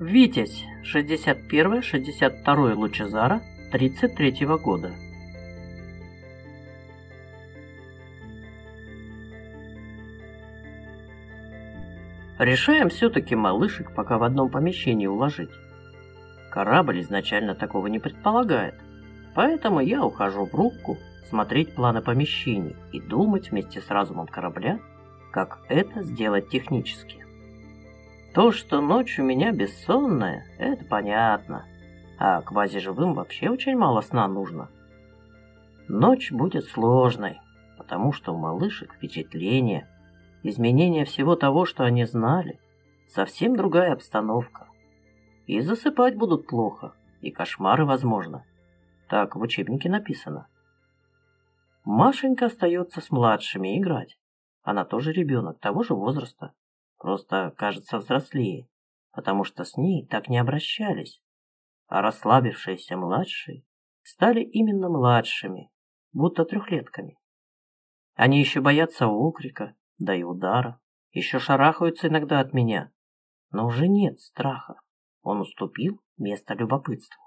Витязь, 61-62 Лучезара, 33 года. Решаем все-таки малышек пока в одном помещении уложить. Корабль изначально такого не предполагает, поэтому я ухожу в рубку смотреть планы помещений и думать вместе с разумом корабля, как это сделать технически. То, что ночь у меня бессонная, это понятно. А квазиживым вообще очень мало сна нужно. Ночь будет сложной, потому что у малышек впечатление, изменение всего того, что они знали, совсем другая обстановка. И засыпать будут плохо, и кошмары возможно. Так в учебнике написано. Машенька остается с младшими играть. Она тоже ребенок, того же возраста. Просто кажется взрослее, потому что с ней так не обращались. А расслабившиеся младшие стали именно младшими, будто трехлетками. Они еще боятся окрика, да и удара, еще шарахаются иногда от меня, но уже нет страха. Он уступил место любопытству.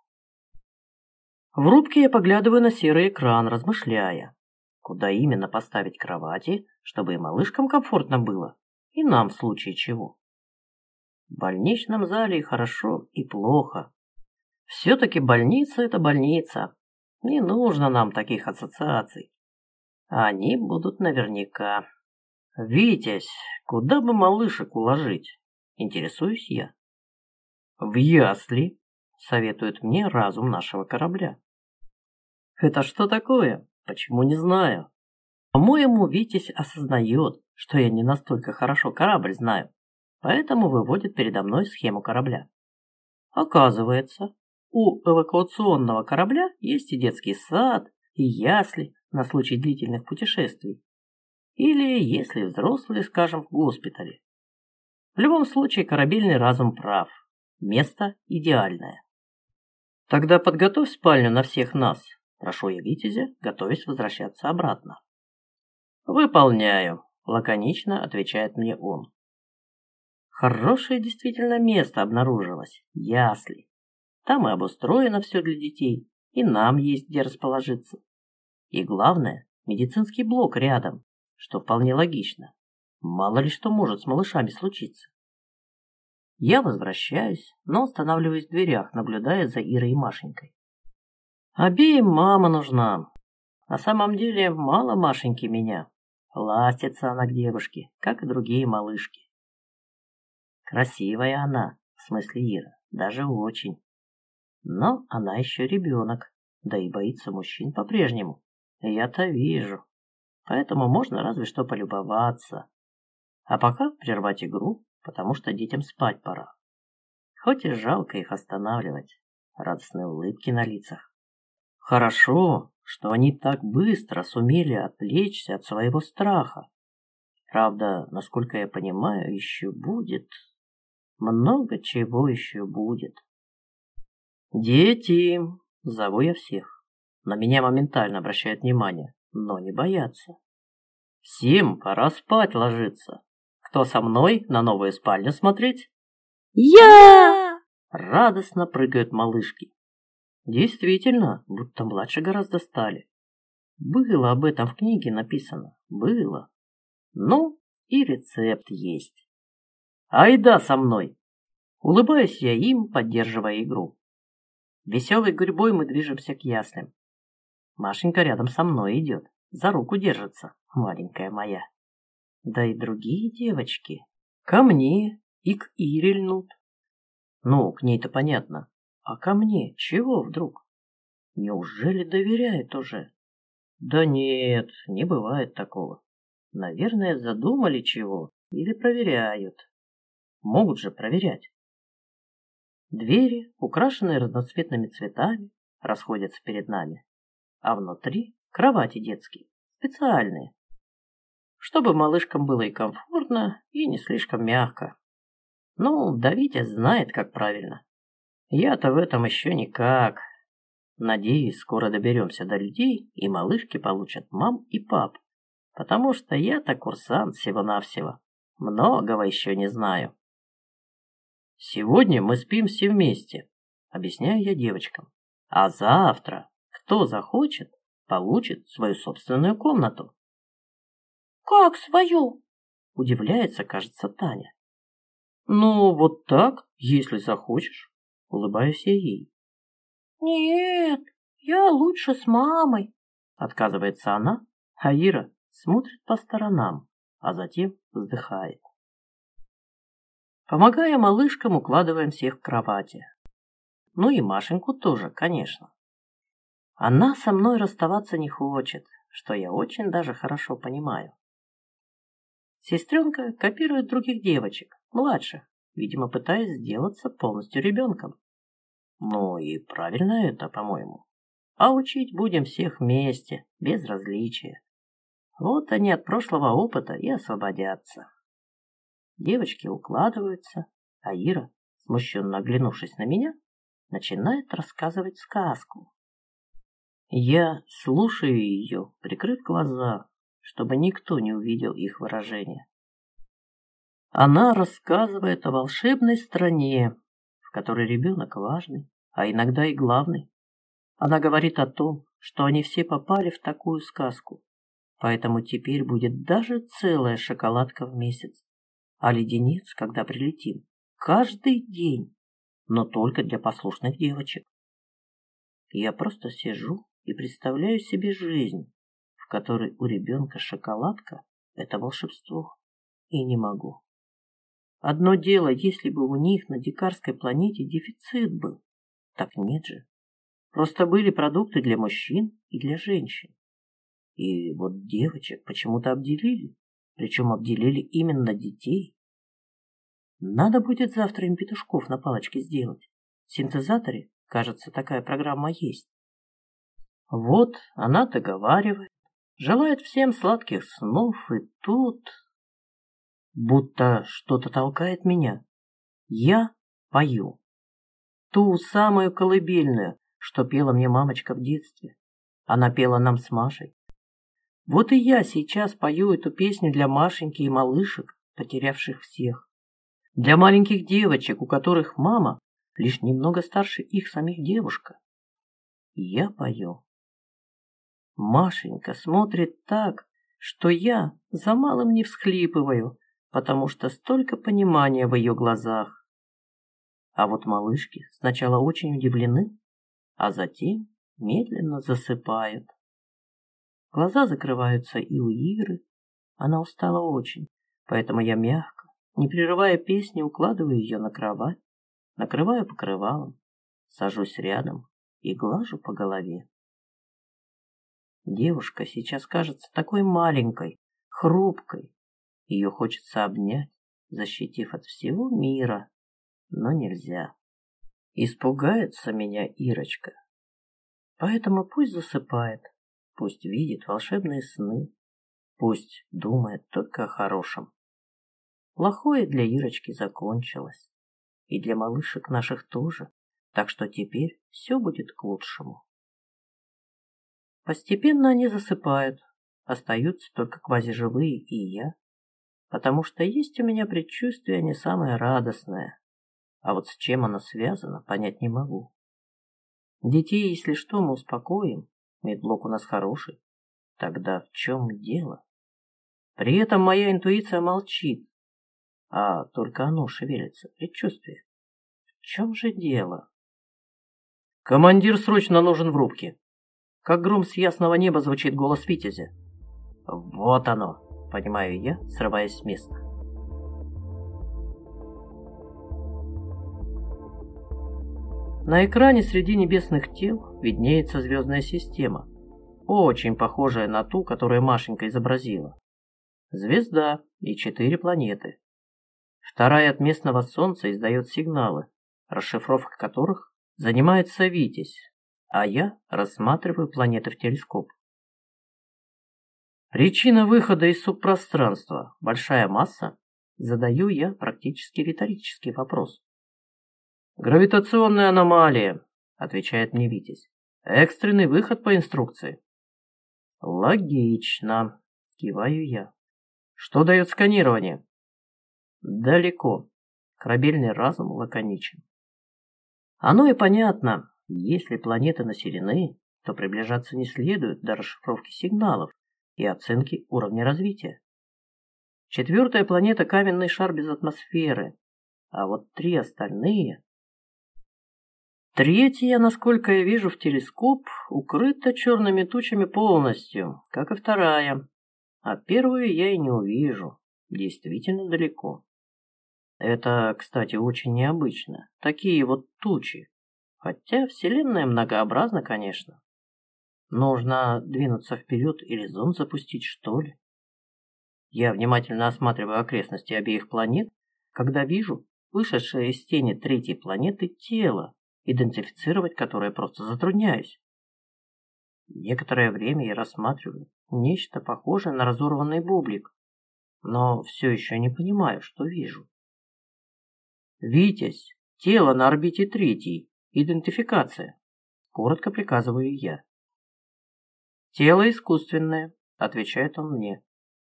В рубке я поглядываю на серый экран, размышляя, куда именно поставить кровати, чтобы и малышкам комфортно было, и нам в случае чего. В больничном зале и хорошо, и плохо. Все-таки больница – это больница. Не нужно нам таких ассоциаций. Они будут наверняка. Витязь, куда бы малышек уложить? Интересуюсь я. В ясли, советует мне разум нашего корабля. Это что такое? Почему не знаю? По-моему, Витязь осознает, что я не настолько хорошо корабль знаю, поэтому выводит передо мной схему корабля. Оказывается, у эвакуационного корабля есть и детский сад, и ясли на случай длительных путешествий. Или если взрослые, скажем, в госпитале. В любом случае корабельный разум прав. Место идеальное. Тогда подготовь спальню на всех нас, прошу я Витязя, готовясь возвращаться обратно. Выполняю, лаконично отвечает мне он. Хорошее действительно место обнаружилось, ясли. Там и обустроено все для детей, и нам есть где расположиться. И главное, медицинский блок рядом, что вполне логично. Мало ли что может с малышами случиться. Я возвращаюсь, но останавливаюсь в дверях, наблюдая за Ирой и Машенькой. Обеим мама нужна. На самом деле мало Машеньки меня. Ластится она к девушке, как и другие малышки. Красивая она, в смысле Ира, даже очень. Но она еще ребенок, да и боится мужчин по-прежнему. Я-то вижу. Поэтому можно разве что полюбоваться. А пока прервать игру, потому что детям спать пора. Хоть и жалко их останавливать. Радостные улыбки на лицах. Хорошо, что они так быстро сумели отвлечься от своего страха. Правда, насколько я понимаю, еще будет... Много чего еще будет. «Дети!» — зову я всех. На меня моментально обращают внимание, но не боятся. «Всем пора спать ложиться. Кто со мной на новую спальню смотреть?» «Я!» Радостно прыгают малышки. Действительно, будто младше гораздо стали. Было об этом в книге написано. Было. Ну, и рецепт есть. Айда со мной! Улыбаюсь я им, поддерживая игру. Веселой гурьбой мы движемся к яслям. Машенька рядом со мной идет, за руку держится, маленькая моя. Да и другие девочки. Ко мне и к Ире льнут. Ну, к ней-то понятно. А ко мне чего вдруг? Неужели доверяет уже? Да нет, не бывает такого. Наверное, задумали чего или проверяют. Могут же проверять. Двери, украшенные разноцветными цветами, расходятся перед нами, а внутри кровати детские, специальные, чтобы малышкам было и комфортно, и не слишком мягко. Ну, да Витя знает, как правильно. Я-то в этом еще никак. Надеюсь, скоро доберемся до людей, и малышки получат мам и пап. Потому что я-то курсант всего-навсего. Многого еще не знаю. Сегодня мы спим все вместе, объясняю я девочкам. А завтра, кто захочет, получит свою собственную комнату. Как свою? Удивляется, кажется, Таня. Ну, вот так, если захочешь, улыбаюсь я ей. Нет, я лучше с мамой, отказывается она, а Ира смотрит по сторонам, а затем вздыхает. Помогая малышкам, укладываем всех в кровати. Ну и Машеньку тоже, конечно. Она со мной расставаться не хочет, что я очень даже хорошо понимаю. Сестренка копирует других девочек, младших, видимо, пытаясь сделаться полностью ребенком. Ну и правильно это, по-моему. А учить будем всех вместе, без различия. Вот они от прошлого опыта и освободятся. Девочки укладываются, а Ира, смущенно оглянувшись на меня, начинает рассказывать сказку. Я слушаю ее, прикрыв глаза, чтобы никто не увидел их выражения. Она рассказывает о волшебной стране, в которой ребенок важный, а иногда и главный. Она говорит о том, что они все попали в такую сказку, поэтому теперь будет даже целая шоколадка в месяц а леденец, когда прилетим, каждый день, но только для послушных девочек. Я просто сижу и представляю себе жизнь, в которой у ребенка шоколадка – это волшебство, и не могу. Одно дело, если бы у них на дикарской планете дефицит был. Так нет же. Просто были продукты для мужчин и для женщин. И вот девочек почему-то обделили. Причем обделили именно детей. Надо будет завтра им петушков на палочке сделать. В синтезаторе, кажется, такая программа есть. Вот она договаривает, желает всем сладких снов, и тут... Будто что-то толкает меня. Я пою. Ту самую колыбельную, что пела мне мамочка в детстве. Она пела нам с Машей. Вот и я сейчас пою эту песню для Машеньки и малышек, потерявших всех. Для маленьких девочек, у которых мама лишь немного старше их самих девушка. Я пою. Машенька смотрит так, что я за малым не всхлипываю, потому что столько понимания в ее глазах. А вот малышки сначала очень удивлены, а затем медленно засыпают. Глаза закрываются и у Иры. Она устала очень, поэтому я мягко, не прерывая песни, укладываю ее на кровать, накрываю покрывалом, сажусь рядом и глажу по голове. Девушка сейчас кажется такой маленькой, хрупкой. Ее хочется обнять, защитив от всего мира, но нельзя. Испугается меня Ирочка. Поэтому пусть засыпает, Пусть видит волшебные сны. Пусть думает только о хорошем. Плохое для Ирочки закончилось. И для малышек наших тоже. Так что теперь все будет к лучшему. Постепенно они засыпают. Остаются только квазиживые и я. Потому что есть у меня предчувствие не самое радостное. А вот с чем оно связано, понять не могу. Детей, если что, мы успокоим, Медблок у нас хороший. Тогда в чем дело? При этом моя интуиция молчит, а только оно шевелится, предчувствие. В чем же дело? Командир срочно нужен в рубке. Как гром с ясного неба звучит голос Витязя. Вот оно, понимаю я, срываясь с места. На экране среди небесных тел виднеется звездная система, очень похожая на ту, которую Машенька изобразила. Звезда и четыре планеты. Вторая от местного Солнца издает сигналы, расшифровка которых занимается Витязь, а я рассматриваю планеты в телескоп. Причина выхода из субпространства – большая масса? Задаю я практически риторический вопрос. «Гравитационная аномалия», — отвечает мне Витязь. «Экстренный выход по инструкции». «Логично», — киваю я. «Что дает сканирование?» «Далеко. Корабельный разум лаконичен. Оно и понятно. Если планеты населены, то приближаться не следует до расшифровки сигналов и оценки уровня развития. Четвертая планета – каменный шар без атмосферы, а вот три остальные... Третья, насколько я вижу в телескоп, укрыта черными тучами полностью, как и вторая, а первую я и не увижу, действительно далеко. Это, кстати, очень необычно, такие вот тучи, хотя Вселенная многообразна, конечно. Нужно двинуться вперед или зонд запустить, что ли? Я внимательно осматриваю окрестности обеих планет, когда вижу вышедшее из тени третьей планеты тело, идентифицировать которое просто затрудняюсь. Некоторое время я рассматриваю нечто похожее на разорванный бублик, но все еще не понимаю, что вижу. «Витязь! Тело на орбите третьей! Идентификация!» Коротко приказываю я. «Тело искусственное», — отвечает он мне.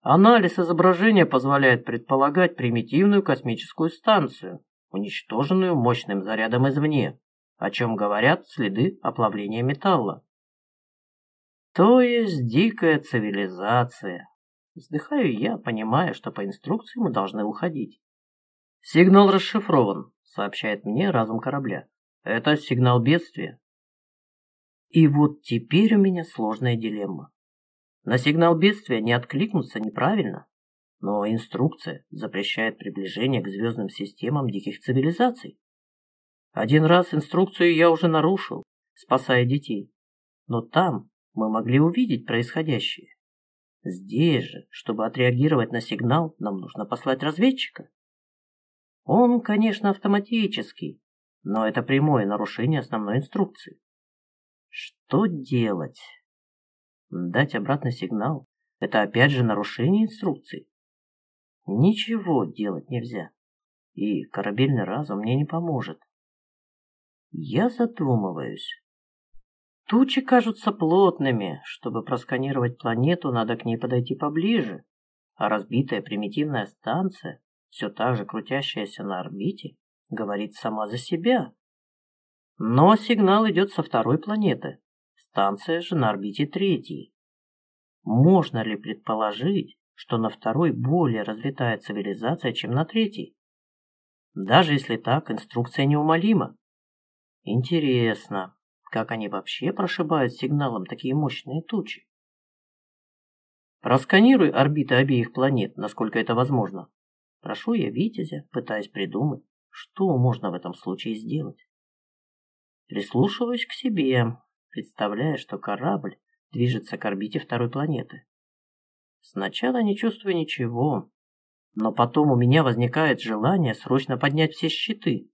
«Анализ изображения позволяет предполагать примитивную космическую станцию, уничтоженную мощным зарядом извне, о чем говорят следы оплавления металла. То есть дикая цивилизация. Вздыхаю я, понимая, что по инструкции мы должны уходить. Сигнал расшифрован, сообщает мне разум корабля. Это сигнал бедствия. И вот теперь у меня сложная дилемма. На сигнал бедствия не откликнуться неправильно, но инструкция запрещает приближение к звездным системам диких цивилизаций. Один раз инструкцию я уже нарушил, спасая детей, но там мы могли увидеть происходящее. Здесь же, чтобы отреагировать на сигнал, нам нужно послать разведчика. Он, конечно, автоматический, но это прямое нарушение основной инструкции. Что делать? Дать обратный сигнал – это опять же нарушение инструкций. Ничего делать нельзя, и корабельный разум мне не поможет. Я задумываюсь. Тучи кажутся плотными. Чтобы просканировать планету, надо к ней подойти поближе. А разбитая примитивная станция, все так же крутящаяся на орбите, говорит сама за себя. Но сигнал идет со второй планеты. Станция же на орбите третьей. Можно ли предположить, что на второй более развитая цивилизация, чем на третьей? Даже если так, инструкция неумолима. Интересно, как они вообще прошибают сигналом такие мощные тучи? Просканируй орбиты обеих планет, насколько это возможно. Прошу я Витязя, пытаясь придумать, что можно в этом случае сделать. Прислушиваюсь к себе, представляя, что корабль движется к орбите второй планеты. Сначала не чувствую ничего, но потом у меня возникает желание срочно поднять все щиты,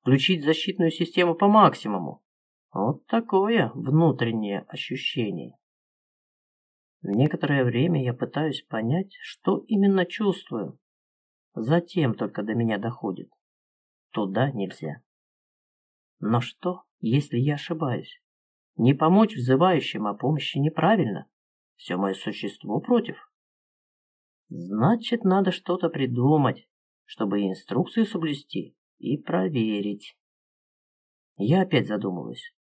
включить защитную систему по максимуму. Вот такое внутреннее ощущение. Некоторое время я пытаюсь понять, что именно чувствую. Затем только до меня доходит. Туда нельзя. Но что, если я ошибаюсь? Не помочь взывающим о помощи неправильно. Все мое существо против. Значит, надо что-то придумать, чтобы инструкцию соблюсти и проверить. Я опять задумалась.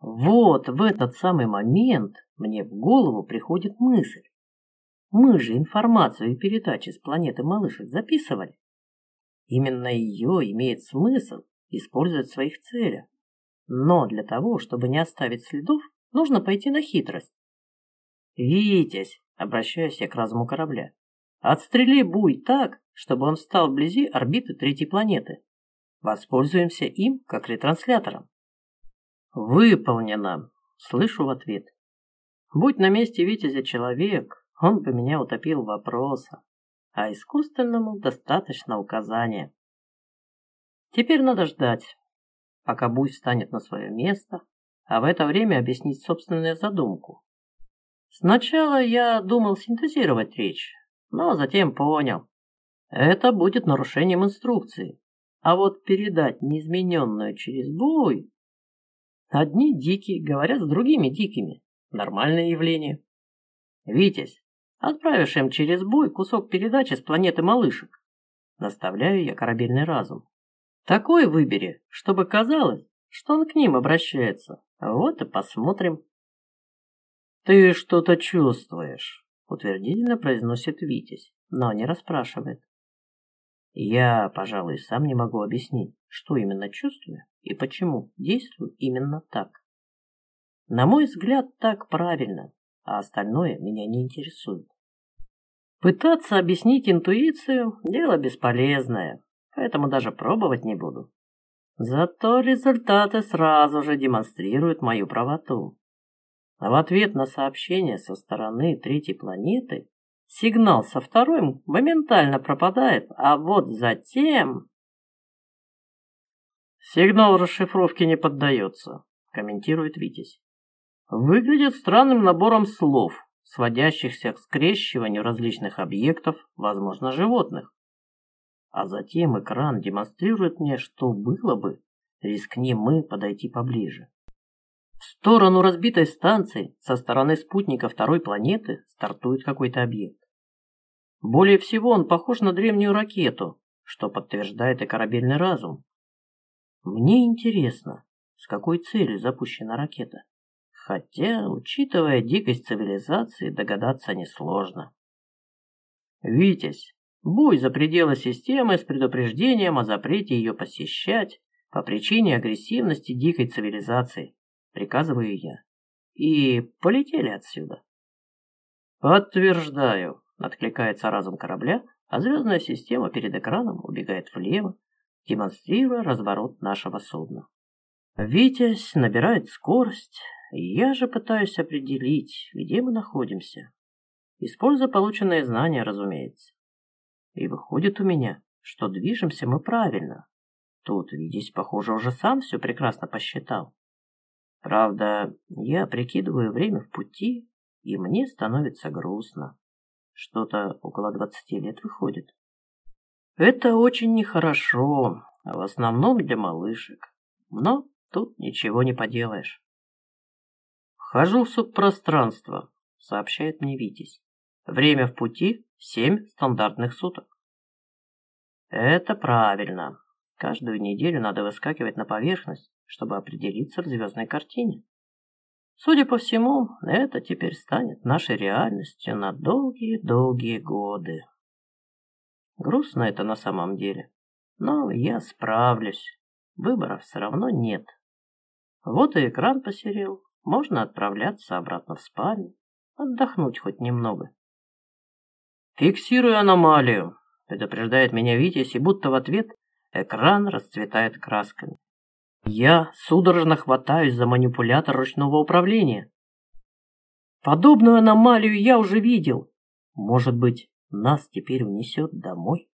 Вот в этот самый момент мне в голову приходит мысль. Мы же информацию и передачи с планеты малышек записывали. Именно ее имеет смысл использовать в своих целях. Но для того, чтобы не оставить следов, нужно пойти на хитрость. «Витязь!» — обращаюсь я к разуму корабля. «Отстрели буй так, чтобы он встал вблизи орбиты третьей планеты. Воспользуемся им как ретранслятором». «Выполнено!» — слышу в ответ. «Будь на месте Витязя человек, он бы меня утопил вопроса, а искусственному достаточно указания. Теперь надо ждать, пока Буй встанет на свое место, а в это время объяснить собственную задумку. Сначала я думал синтезировать речь, но затем понял. Это будет нарушением инструкции. А вот передать неизмененную через Буй... Одни дикие говорят с другими дикими. Нормальное явление. Витязь, отправишь им через Буй кусок передачи с планеты малышек. Наставляю я корабельный разум. Такой выбери, чтобы казалось, что он к ним обращается. Вот и посмотрим. Ты что-то чувствуешь, утвердительно произносит Витязь, но не расспрашивает. Я, пожалуй, сам не могу объяснить, что именно чувствую и почему действую именно так. На мой взгляд, так правильно, а остальное меня не интересует. Пытаться объяснить интуицию – дело бесполезное, поэтому даже пробовать не буду. Зато результаты сразу же демонстрируют мою правоту. А в ответ на сообщение со стороны третьей планеты сигнал со второй моментально пропадает, а вот затем... Сигнал расшифровки не поддается, комментирует Витязь. Выглядит странным набором слов, сводящихся к скрещиванию различных объектов, возможно, животных. А затем экран демонстрирует мне, что было бы, рискни мы подойти поближе. В сторону разбитой станции со стороны спутника второй планеты стартует какой-то объект. Более всего он похож на древнюю ракету, что подтверждает и корабельный разум. Мне интересно, с какой целью запущена ракета. Хотя, учитывая дикость цивилизации, догадаться несложно. Витязь, буй за пределы системы с предупреждением о запрете ее посещать по причине агрессивности дикой цивилизации, приказываю я. И полетели отсюда. Подтверждаю, откликается разум корабля, а звездная система перед экраном убегает влево, демонстрируя разворот нашего судна. Витязь набирает скорость, я же пытаюсь определить, где мы находимся. Используя полученные знания, разумеется. И выходит у меня, что движемся мы правильно. Тут, видись, похоже, уже сам все прекрасно посчитал. Правда, я прикидываю время в пути, и мне становится грустно. Что-то около двадцати лет выходит. Это очень нехорошо, в основном для малышек. Но тут ничего не поделаешь. «Вхожу в субпространство», — сообщает мне Витязь. «Время в пути — семь стандартных суток». Это правильно. Каждую неделю надо выскакивать на поверхность, чтобы определиться в звездной картине. Судя по всему, это теперь станет нашей реальностью на долгие-долгие годы. Грустно это на самом деле, но я справлюсь. Выбора все равно нет. Вот и экран посерел, можно отправляться обратно в спальню, отдохнуть хоть немного. «Фиксирую аномалию», — предупреждает меня Витязь, и будто в ответ экран расцветает красками. Я судорожно хватаюсь за манипулятор ручного управления. Подобную аномалию я уже видел. Может быть, нас теперь унесет домой?